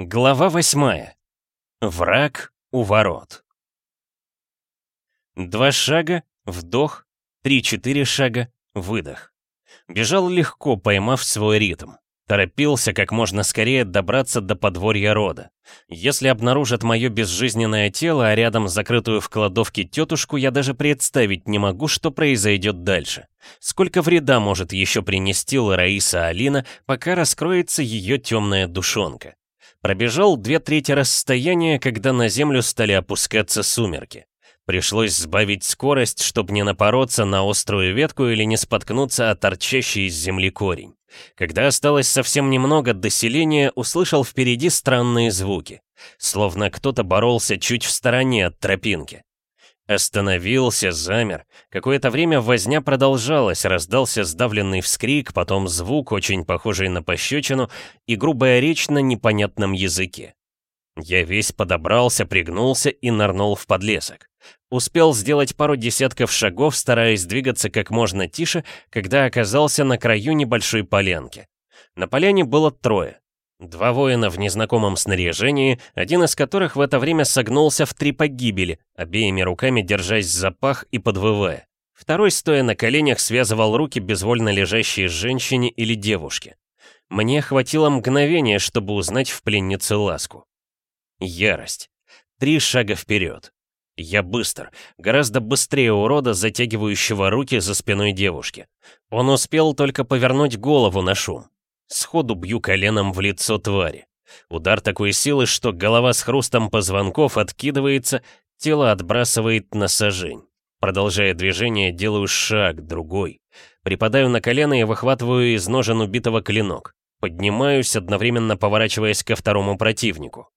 Глава восьмая. Враг у ворот. Два шага, вдох, три-четыре шага, выдох. Бежал легко, поймав свой ритм. Торопился как можно скорее добраться до подворья рода. Если обнаружат мое безжизненное тело, а рядом закрытую в кладовке тетушку, я даже представить не могу, что произойдет дальше. Сколько вреда может еще принести Лараиса Алина, пока раскроется ее темная душонка. Пробежал две трети расстояния, когда на землю стали опускаться сумерки. Пришлось сбавить скорость, чтобы не напороться на острую ветку или не споткнуться от торчащий из земли корень. Когда осталось совсем немного до селения, услышал впереди странные звуки. Словно кто-то боролся чуть в стороне от тропинки. Остановился, замер. Какое-то время возня продолжалась, раздался сдавленный вскрик, потом звук, очень похожий на пощечину, и грубая речь на непонятном языке. Я весь подобрался, пригнулся и нырнул в подлесок. Успел сделать пару десятков шагов, стараясь двигаться как можно тише, когда оказался на краю небольшой полянки. На поляне было трое. Два воина в незнакомом снаряжении, один из которых в это время согнулся в три погибели, обеими руками держась за пах и подвывая. Второй, стоя на коленях, связывал руки безвольно лежащей женщине или девушке. Мне хватило мгновения, чтобы узнать в пленнице ласку. Ярость. Три шага вперед. Я быстр, гораздо быстрее урода, затягивающего руки за спиной девушки. Он успел только повернуть голову на шум. Сходу бью коленом в лицо твари. Удар такой силы, что голова с хрустом позвонков откидывается, тело отбрасывает на сажень. Продолжая движение, делаю шаг, другой. Припадаю на колено и выхватываю из ножен убитого клинок. Поднимаюсь, одновременно поворачиваясь ко второму противнику.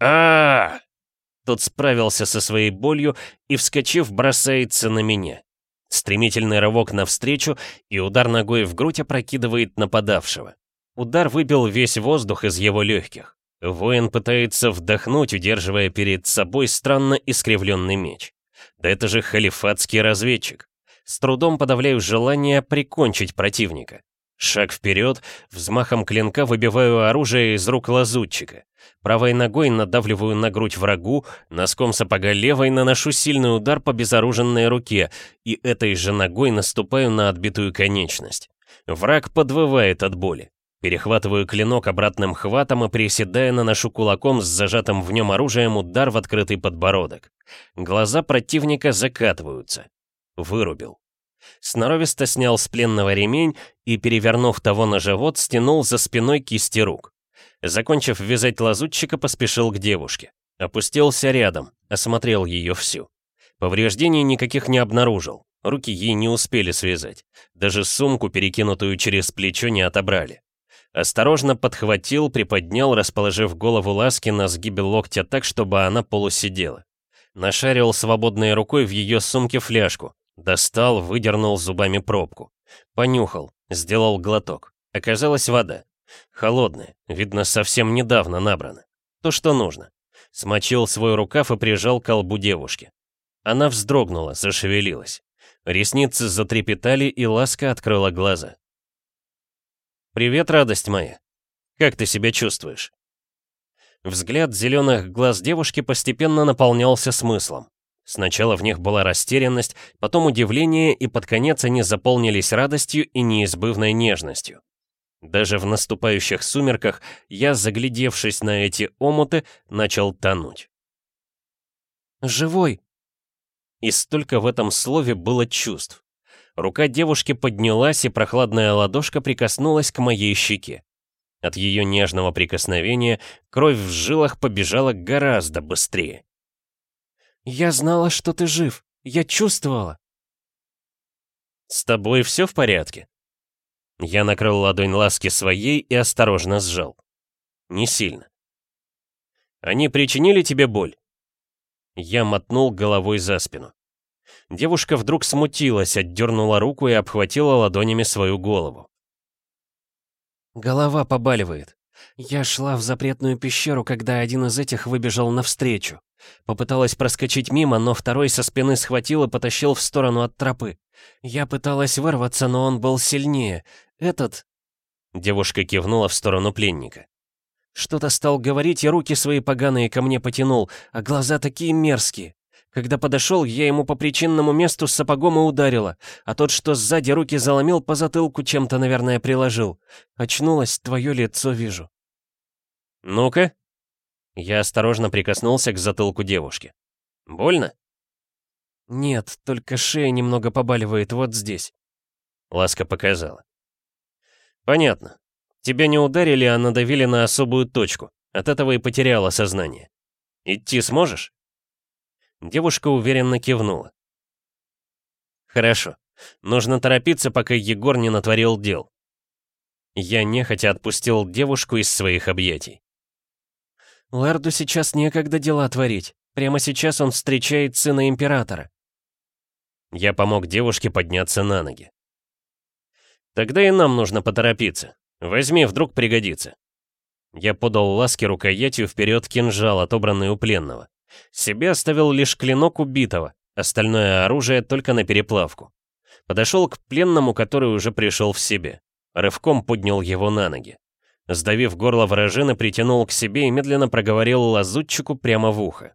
а, -а, -а Тот справился со своей болью и, вскочив, бросается на меня. Стремительный рывок навстречу, и удар ногой в грудь опрокидывает нападавшего. Удар выбил весь воздух из его легких. Воин пытается вдохнуть, удерживая перед собой странно искривленный меч. Да это же халифатский разведчик. С трудом подавляю желание прикончить противника. Шаг вперед, взмахом клинка выбиваю оружие из рук лазутчика. Правой ногой надавливаю на грудь врагу, носком сапога левой наношу сильный удар по безоруженной руке и этой же ногой наступаю на отбитую конечность. Враг подвывает от боли. Перехватываю клинок обратным хватом и, приседая, наношу кулаком с зажатым в нем оружием удар в открытый подбородок. Глаза противника закатываются. Вырубил. Сноровисто снял с пленного ремень и, перевернув того на живот, стянул за спиной кисти рук. Закончив вязать лазутчика, поспешил к девушке. Опустился рядом, осмотрел ее всю. Повреждений никаких не обнаружил. Руки ей не успели связать. Даже сумку, перекинутую через плечо, не отобрали. Осторожно подхватил, приподнял, расположив голову ласки на сгибе локтя так, чтобы она полусидела. Нашарил свободной рукой в ее сумке фляжку, Достал, выдернул зубами пробку. Понюхал, сделал глоток. Оказалась вода. Холодная, видно, совсем недавно набрана. То, что нужно. Смочил свой рукав и прижал к колбу девушки. Она вздрогнула, зашевелилась. Ресницы затрепетали, и ласка открыла глаза. «Привет, радость моя. Как ты себя чувствуешь?» Взгляд зеленых глаз девушки постепенно наполнялся смыслом. Сначала в них была растерянность, потом удивление, и под конец они заполнились радостью и неизбывной нежностью. Даже в наступающих сумерках я, заглядевшись на эти омуты, начал тонуть. «Живой!» И столько в этом слове было чувств. Рука девушки поднялась, и прохладная ладошка прикоснулась к моей щеке. От ее нежного прикосновения кровь в жилах побежала гораздо быстрее. «Я знала, что ты жив. Я чувствовала». «С тобой все в порядке?» Я накрыл ладонь ласки своей и осторожно сжал. Не сильно. «Они причинили тебе боль?» Я мотнул головой за спину. Девушка вдруг смутилась, отдернула руку и обхватила ладонями свою голову. «Голова побаливает. Я шла в запретную пещеру, когда один из этих выбежал навстречу. Попыталась проскочить мимо, но второй со спины схватил и потащил в сторону от тропы. Я пыталась вырваться, но он был сильнее. Этот... Девушка кивнула в сторону пленника. Что-то стал говорить и руки свои поганые ко мне потянул, а глаза такие мерзкие. Когда подошел, я ему по причинному месту с сапогом и ударила, а тот, что сзади руки заломил, по затылку чем-то, наверное, приложил. Очнулась, твое лицо вижу. «Ну-ка». Я осторожно прикоснулся к затылку девушки. «Больно?» «Нет, только шея немного побаливает вот здесь», — Ласка показала. «Понятно. Тебя не ударили, а надавили на особую точку. От этого и потеряла сознание. Идти сможешь?» Девушка уверенно кивнула. «Хорошо. Нужно торопиться, пока Егор не натворил дел». Я нехотя отпустил девушку из своих объятий. «Лэрду сейчас некогда дела творить. Прямо сейчас он встречает сына императора». Я помог девушке подняться на ноги. «Тогда и нам нужно поторопиться. Возьми, вдруг пригодится». Я подал ласке рукоятью вперед кинжал, отобранный у пленного. Себе оставил лишь клинок убитого, остальное оружие только на переплавку. Подошел к пленному, который уже пришел в себе. Рывком поднял его на ноги. Сдавив горло вражины, притянул к себе и медленно проговорил лазутчику прямо в ухо.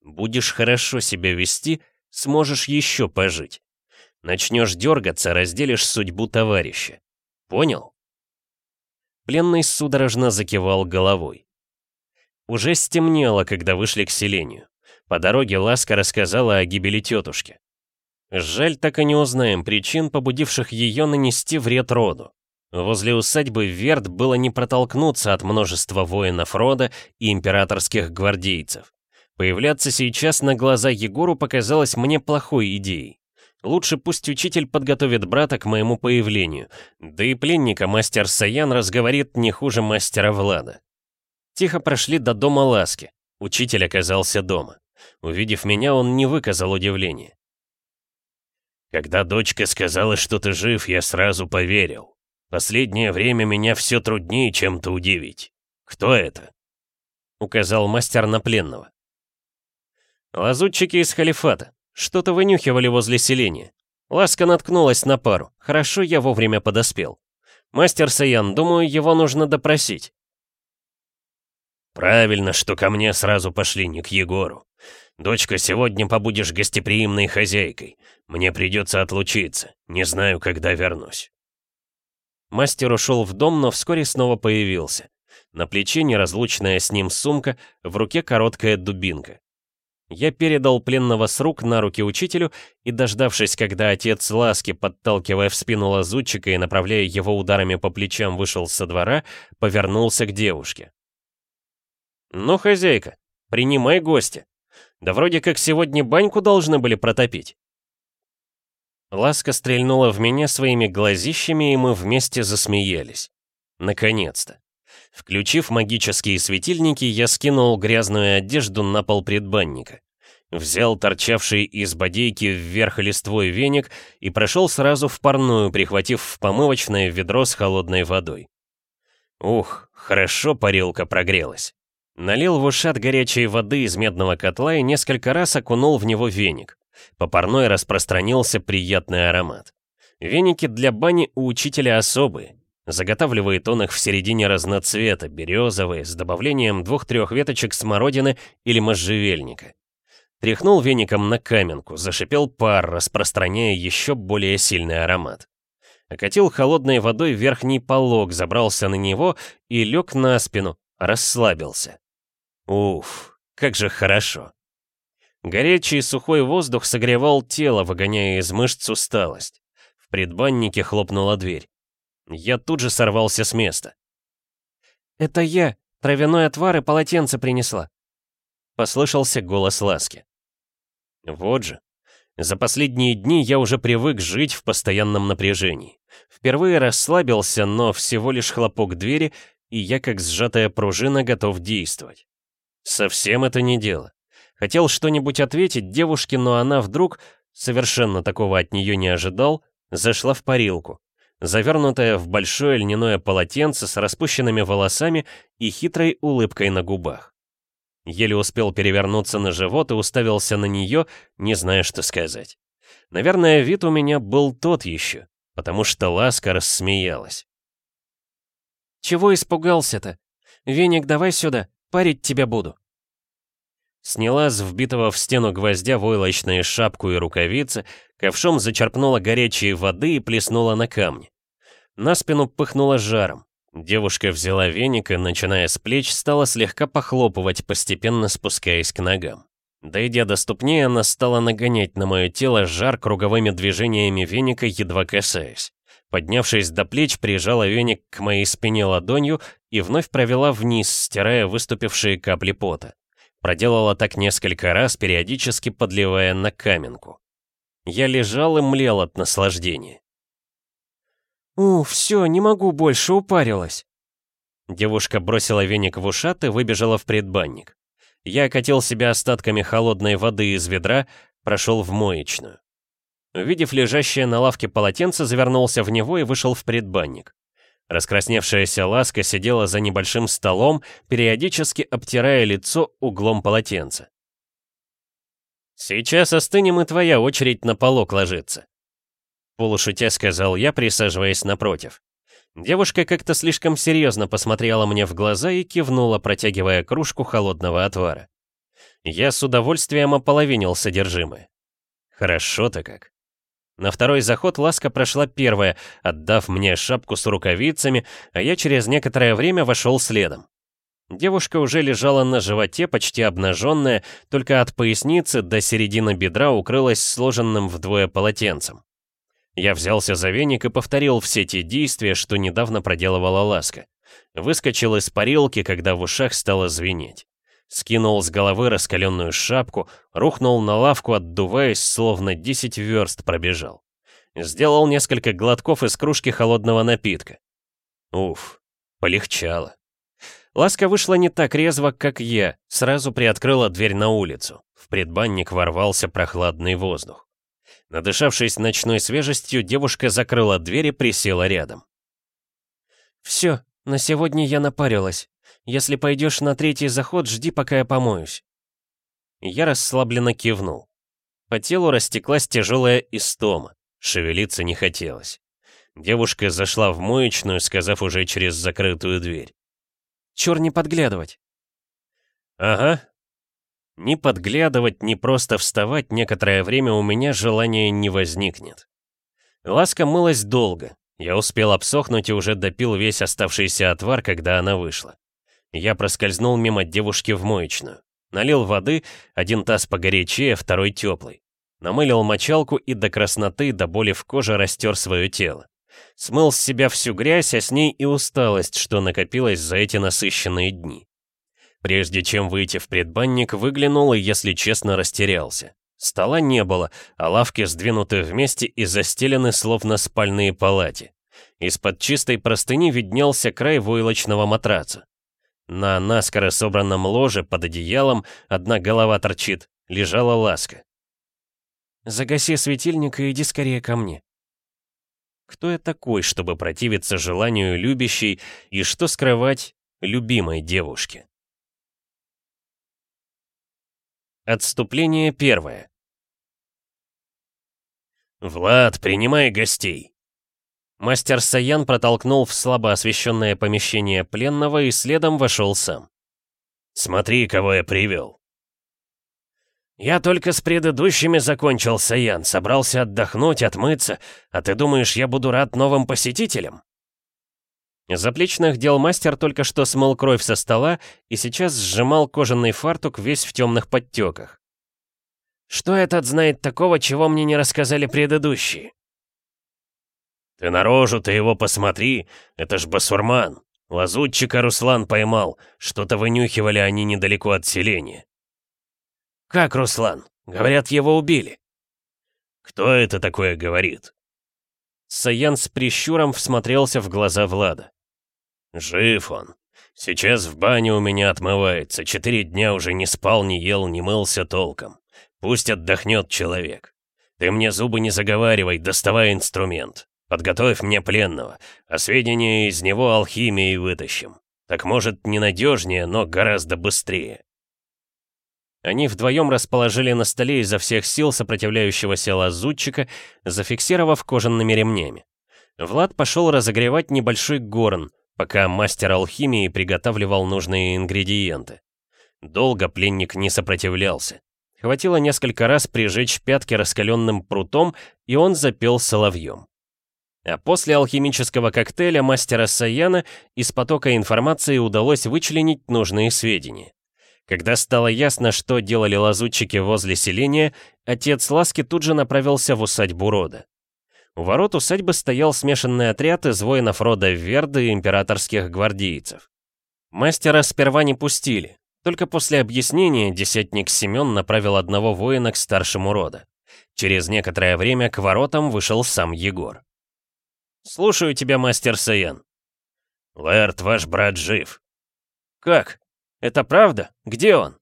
«Будешь хорошо себя вести, сможешь еще пожить. Начнешь дергаться, разделишь судьбу товарища. Понял?» Пленный судорожно закивал головой. Уже стемнело, когда вышли к селению. По дороге Ласка рассказала о гибели тетушки. Жаль, так и не узнаем причин, побудивших ее нанести вред роду. Возле усадьбы Верд было не протолкнуться от множества воинов рода и императорских гвардейцев. Появляться сейчас на глаза Егору показалось мне плохой идеей. Лучше пусть учитель подготовит брата к моему появлению, да и пленника мастер Саян разговорит не хуже мастера Влада. Тихо прошли до дома Ласки. Учитель оказался дома. Увидев меня, он не выказал удивления. «Когда дочка сказала, что ты жив, я сразу поверил. Последнее время меня все труднее чем-то удивить. Кто это?» Указал мастер на пленного. «Лазутчики из халифата. Что-то вынюхивали возле селения. Ласка наткнулась на пару. Хорошо я вовремя подоспел. Мастер Саян, думаю, его нужно допросить. «Правильно, что ко мне сразу пошли, не к Егору. Дочка, сегодня побудешь гостеприимной хозяйкой. Мне придется отлучиться. Не знаю, когда вернусь». Мастер ушел в дом, но вскоре снова появился. На плече неразлучная с ним сумка, в руке короткая дубинка. Я передал пленного с рук на руки учителю и, дождавшись, когда отец Ласки, подталкивая в спину лазутчика и направляя его ударами по плечам, вышел со двора, повернулся к девушке. «Ну, хозяйка, принимай гостя. Да вроде как сегодня баньку должны были протопить». Ласка стрельнула в меня своими глазищами, и мы вместе засмеялись. Наконец-то. Включив магические светильники, я скинул грязную одежду на пол предбанника. Взял торчавший из бодейки вверх листвой веник и прошел сразу в парную, прихватив в помывочное ведро с холодной водой. Ух, хорошо парилка прогрелась. Налил в ушат горячей воды из медного котла и несколько раз окунул в него веник. По парной распространился приятный аромат. Веники для бани у учителя особые. Заготавливает он их в середине разноцвета, березовые, с добавлением двух-трех веточек смородины или можжевельника. Тряхнул веником на каменку, зашипел пар, распространяя еще более сильный аромат. Окатил холодной водой верхний полог, забрался на него и лег на спину, расслабился. Уф, как же хорошо. Горячий сухой воздух согревал тело, выгоняя из мышц усталость. В предбаннике хлопнула дверь. Я тут же сорвался с места. «Это я, травяной отвар и полотенце принесла», — послышался голос Ласки. Вот же. За последние дни я уже привык жить в постоянном напряжении. Впервые расслабился, но всего лишь хлопок двери, и я как сжатая пружина готов действовать. Совсем это не дело. Хотел что-нибудь ответить девушке, но она вдруг, совершенно такого от нее не ожидал, зашла в парилку, завернутая в большое льняное полотенце с распущенными волосами и хитрой улыбкой на губах. Еле успел перевернуться на живот и уставился на нее, не зная, что сказать. Наверное, вид у меня был тот еще, потому что Ласка рассмеялась. Чего испугался-то? Веник давай сюда, парить тебя буду». Сняла с вбитого в стену гвоздя войлочные шапку и рукавицы, ковшом зачерпнула горячей воды и плеснула на камни. На спину пыхнула жаром. Девушка взяла веник и, начиная с плеч, стала слегка похлопывать, постепенно спускаясь к ногам. Дойдя до ступней, она стала нагонять на мое тело жар круговыми движениями веника, едва касаясь. Поднявшись до плеч, прижала веник к моей спине ладонью и вновь провела вниз, стирая выступившие капли пота. Проделала так несколько раз, периодически подливая на каменку. Я лежал и млел от наслаждения. «У, все, не могу больше, упарилась». Девушка бросила веник в ушат и выбежала в предбанник. Я окатил себя остатками холодной воды из ведра, прошел в моечную. Увидев лежащее на лавке полотенце, завернулся в него и вышел в предбанник. Раскрасневшаяся ласка сидела за небольшим столом, периодически обтирая лицо углом полотенца. «Сейчас остынем, и твоя очередь на полок ложится», — полушутя сказал я, присаживаясь напротив. Девушка как-то слишком серьезно посмотрела мне в глаза и кивнула, протягивая кружку холодного отвара. Я с удовольствием ополовинил содержимое. Хорошо-то как. На второй заход ласка прошла первая, отдав мне шапку с рукавицами, а я через некоторое время вошел следом. Девушка уже лежала на животе, почти обнаженная, только от поясницы до середины бедра укрылась сложенным вдвое полотенцем. Я взялся за веник и повторил все те действия, что недавно проделывала ласка. Выскочил из парилки, когда в ушах стало звенеть скинул с головы раскаленную шапку, рухнул на лавку, отдуваясь, словно 10 верст пробежал. Сделал несколько глотков из кружки холодного напитка. Уф, полегчало. Ласка вышла не так резво, как я, сразу приоткрыла дверь на улицу. В предбанник ворвался прохладный воздух. Надышавшись ночной свежестью, девушка закрыла дверь и присела рядом. «Все, на сегодня я напарилась. Если пойдешь на третий заход, жди, пока я помоюсь». Я расслабленно кивнул. По телу растеклась тяжелая истома. Шевелиться не хотелось. Девушка зашла в моечную, сказав уже через закрытую дверь. «Чур не подглядывать». «Ага». Ни подглядывать, ни просто вставать некоторое время у меня желания не возникнет. Ласка мылась долго. Я успел обсохнуть и уже допил весь оставшийся отвар, когда она вышла. Я проскользнул мимо девушки в моечную. Налил воды, один таз погорячее, второй теплый. Намылил мочалку и до красноты, до боли в коже растер свое тело. Смыл с себя всю грязь, а с ней и усталость, что накопилось за эти насыщенные дни. Прежде чем выйти в предбанник, выглянул и, если честно, растерялся. Стола не было, а лавки сдвинуты вместе и застелены словно спальные палати. Из-под чистой простыни виднелся край войлочного матраца. На наскоро собранном ложе под одеялом одна голова торчит, лежала ласка. «Загаси светильник и иди скорее ко мне». Кто я такой, чтобы противиться желанию любящей и что скрывать любимой девушке? Отступление первое. «Влад, принимай гостей!» Мастер Саян протолкнул в слабо освещенное помещение пленного и следом вошел сам. «Смотри, кого я привел!» «Я только с предыдущими закончил, Саян, собрался отдохнуть, отмыться, а ты думаешь, я буду рад новым посетителям?» Заплечных дел мастер только что смыл кровь со стола и сейчас сжимал кожаный фартук весь в темных подтеках. «Что этот знает такого, чего мне не рассказали предыдущие?» «Ты на рожу-то его посмотри, это ж басурман. Лазутчика Руслан поймал, что-то вынюхивали они недалеко от селения». «Как Руслан? Говорят, его убили». «Кто это такое говорит?» Саян с прищуром всмотрелся в глаза Влада. «Жив он. Сейчас в бане у меня отмывается. Четыре дня уже не спал, не ел, не мылся толком. Пусть отдохнет человек. Ты мне зубы не заговаривай, доставай инструмент. Подготовь мне пленного, а сведения из него алхимией вытащим. Так может, ненадежнее, но гораздо быстрее. Они вдвоем расположили на столе изо всех сил сопротивляющегося лазутчика, зафиксировав кожаными ремнями. Влад пошел разогревать небольшой горн, пока мастер алхимии приготавливал нужные ингредиенты. Долго пленник не сопротивлялся. Хватило несколько раз прижечь пятки раскаленным прутом, и он запел соловьем. А после алхимического коктейля мастера Саяна из потока информации удалось вычленить нужные сведения. Когда стало ясно, что делали лазутчики возле селения, отец Ласки тут же направился в усадьбу рода. У ворот усадьбы стоял смешанный отряд из воинов рода Верды и императорских гвардейцев. Мастера сперва не пустили, только после объяснения десятник Семен направил одного воина к старшему рода. Через некоторое время к воротам вышел сам Егор. «Слушаю тебя, мастер Саян». «Лэрд, ваш брат жив». «Как? Это правда? Где он?»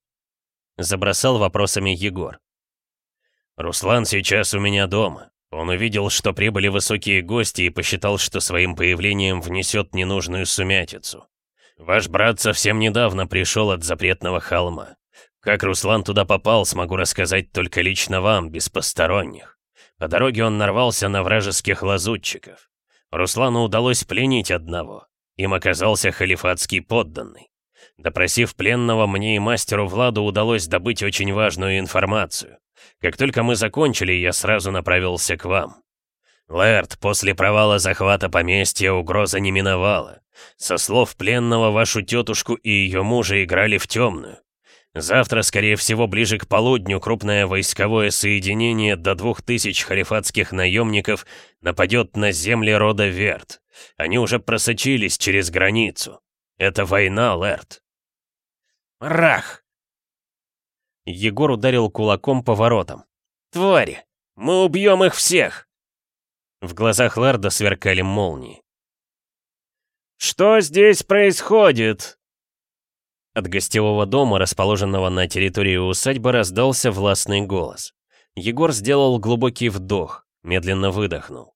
Забросал вопросами Егор. «Руслан сейчас у меня дома. Он увидел, что прибыли высокие гости и посчитал, что своим появлением внесет ненужную сумятицу. Ваш брат совсем недавно пришел от запретного холма. Как Руслан туда попал, смогу рассказать только лично вам, без посторонних. По дороге он нарвался на вражеских лазутчиков. Руслану удалось пленить одного. Им оказался халифатский подданный. Допросив пленного, мне и мастеру Владу удалось добыть очень важную информацию. Как только мы закончили, я сразу направился к вам. Лэрд, после провала захвата поместья угроза не миновала. Со слов пленного, вашу тетушку и ее мужа играли в темную. Завтра, скорее всего, ближе к полудню, крупное войсковое соединение до двух тысяч халифатских наемников нападет на земли рода Верт. Они уже просочились через границу. Это война, Лэрд. Рах! Егор ударил кулаком по воротам. «Твари! Мы убьем их всех!» В глазах Лэрда сверкали молнии. «Что здесь происходит?» От гостевого дома, расположенного на территории усадьбы, раздался властный голос. Егор сделал глубокий вдох, медленно выдохнул.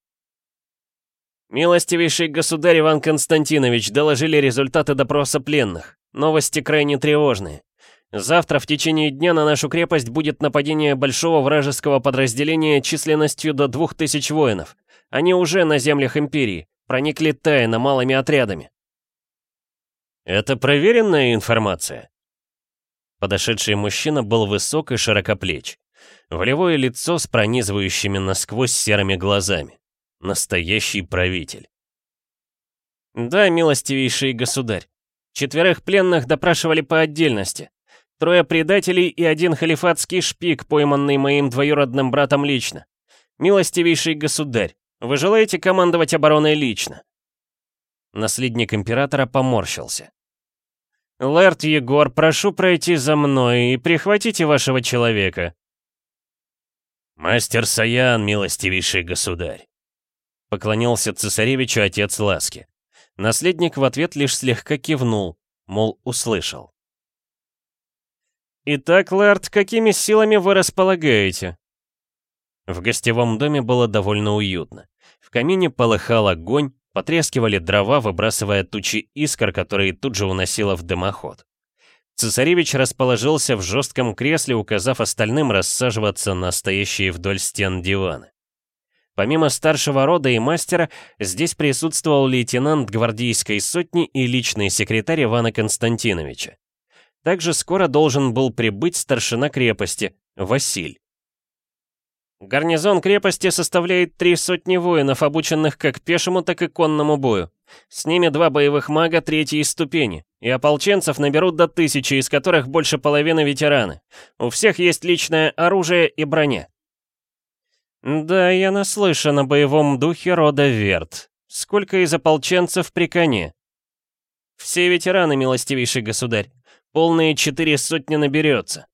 «Милостивейший государь Иван Константинович доложили результаты допроса пленных. Новости крайне тревожные. Завтра в течение дня на нашу крепость будет нападение большого вражеского подразделения численностью до двух тысяч воинов. Они уже на землях Империи, проникли тайно малыми отрядами. Это проверенная информация? Подошедший мужчина был высок и широкоплеч. Волевое лицо с пронизывающими насквозь серыми глазами. Настоящий правитель. Да, милостивейший государь. Четверых пленных допрашивали по отдельности. Трое предателей и один халифатский шпик, пойманный моим двоюродным братом лично. Милостивейший государь, вы желаете командовать обороной лично?» Наследник императора поморщился. «Лэрд Егор, прошу пройти за мной и прихватите вашего человека». «Мастер Саян, милостивейший государь», — поклонился цесаревичу отец Ласки. Наследник в ответ лишь слегка кивнул, мол, услышал. «Итак, Лэрд, какими силами вы располагаете?» В гостевом доме было довольно уютно. В камине полыхал огонь, потрескивали дрова, выбрасывая тучи искр, которые тут же уносило в дымоход. Цесаревич расположился в жестком кресле, указав остальным рассаживаться на стоящие вдоль стен диваны. Помимо старшего рода и мастера, здесь присутствовал лейтенант гвардейской сотни и личный секретарь Ивана Константиновича. Также скоро должен был прибыть старшина крепости, Василь. Гарнизон крепости составляет три сотни воинов, обученных как пешему, так и конному бою. С ними два боевых мага третьей ступени, и ополченцев наберут до тысячи, из которых больше половины ветераны. У всех есть личное оружие и броня. Да, я наслышан о боевом духе рода Верт. Сколько из ополченцев при коне? Все ветераны, милостивейший государь. Полные четыре сотни наберется.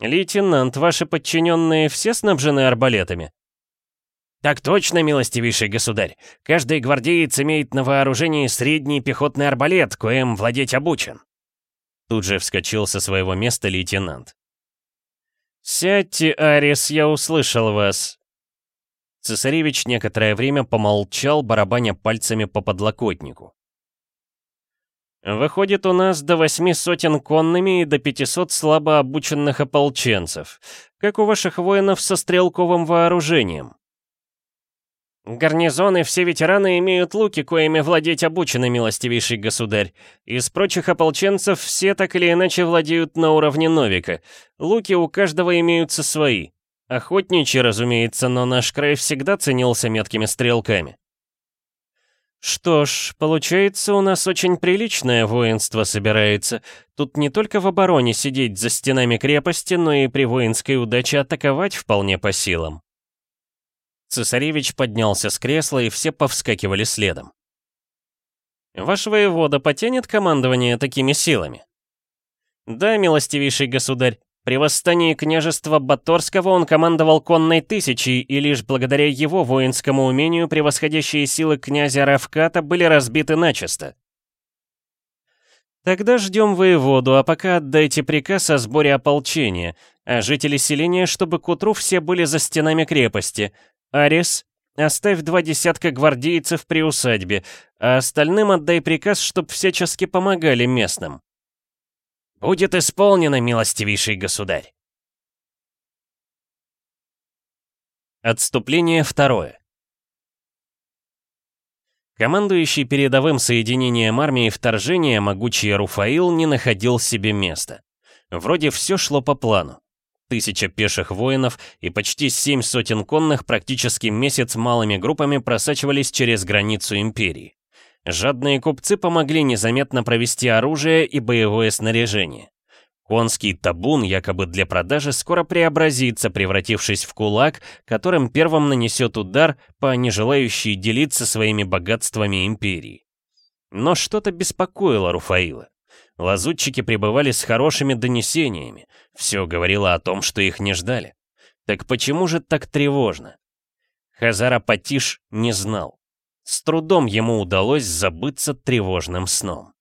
«Лейтенант, ваши подчиненные все снабжены арбалетами?» «Так точно, милостивейший государь. Каждый гвардеец имеет на вооружении средний пехотный арбалет, коим владеть обучен». Тут же вскочил со своего места лейтенант. «Сядьте, Арис, я услышал вас». Цесаревич некоторое время помолчал, барабаня пальцами по подлокотнику. Выходит, у нас до восьми сотен конными и до 500 слабо обученных ополченцев. Как у ваших воинов со стрелковым вооружением? Гарнизоны, все ветераны имеют луки, коими владеть обучены, милостивейший государь. Из прочих ополченцев все так или иначе владеют на уровне Новика. Луки у каждого имеются свои. Охотничьи, разумеется, но наш край всегда ценился меткими стрелками. Что ж, получается, у нас очень приличное воинство собирается. Тут не только в обороне сидеть за стенами крепости, но и при воинской удаче атаковать вполне по силам. Цесаревич поднялся с кресла, и все повскакивали следом. «Ваш воевода потянет командование такими силами?» «Да, милостивейший государь, при восстании княжества Баторского он командовал конной тысячей, и лишь благодаря его воинскому умению превосходящие силы князя Равката были разбиты начисто. Тогда ждем воеводу, а пока отдайте приказ о сборе ополчения, а жители селения, чтобы к утру все были за стенами крепости. Арис, оставь два десятка гвардейцев при усадьбе, а остальным отдай приказ, чтоб всячески помогали местным. «Будет исполнено, милостивейший государь!» Отступление второе. Командующий передовым соединением армии вторжения могучий Руфаил не находил себе места. Вроде все шло по плану. Тысяча пеших воинов и почти семь сотен конных практически месяц малыми группами просачивались через границу империи. Жадные купцы помогли незаметно провести оружие и боевое снаряжение. Конский табун, якобы для продажи, скоро преобразится, превратившись в кулак, которым первым нанесет удар по нежелающей делиться своими богатствами империи. Но что-то беспокоило Руфаила. Лазутчики пребывали с хорошими донесениями, все говорило о том, что их не ждали. Так почему же так тревожно? Хазара Патиш не знал. С трудом ему удалось забыться тревожным сном.